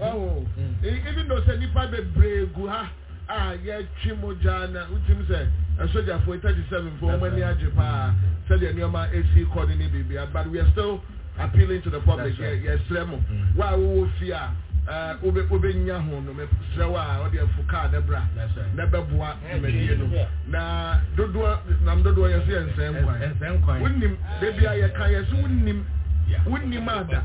Ɔwɔ mm. even though sɛ nipa bebree gu ha a yɛtwe mo gya na wotim sɛ ɛsogyafo yi thirty seven fo wɔn ani agye paa sɛdeɛ nneɛma esi kɔ ne ne biribi but we are still appealing to the public yɛ yɛsrɛ mo mm. wo a wowɔ fie a wobɛnya ho no mesrɛ wo a ɔde afo kaa ne bra na bɛboa dwumadie no na dodoɔ nam dodoɔ yɛ so yɛ nsɛn nkwan wonim da bia yɛka yɛ so wonim wonim ada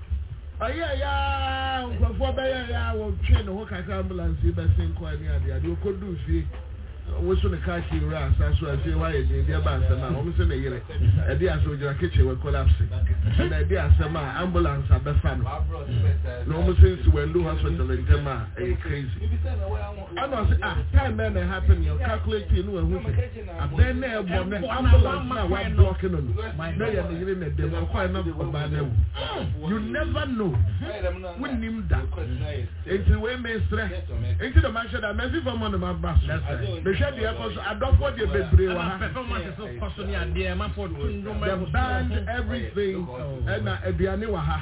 Ɔyɛɛ ya ara, nkurɔfoɔ bɛyɛɛ ya ara, wɔtwee ne ho kakra, ambulance yi bɛsen kɔe ne adeɛ adeɛ. Ɔkɔduu fie, woso ne kaa kii wura asa so a fie hɔ ayɛ den, deɛ ɛba asɛm a, wɔn se ne yere. Ɛde asɛ ogyina kitchen wɔ collapse. Ɛna ɛde asɛm a, ambulance abɛfa no. Na wɔn se nsi wɔ Ndu hospital ntɛm a, ɛyɛ crazy. Ɛna ɔse, ah, time bɛn na ɛhappen yɛ, calculate ne wahu sɛ. Abɛn na ɛbɔ ne ambulance na wa block no no na yɛ ne yere na ɛdɛm ɔkɔɛ na ɔbaa na ɛwu you never know wonim da nti wei mesrɛ nti na mahyɛ da mɛsi fam hɔ na maba so mehwɛ deɛ ɛkɔ so adɔfoɔ deɛ bebree wɔ ha the band everything ɛna aduane wɔ ha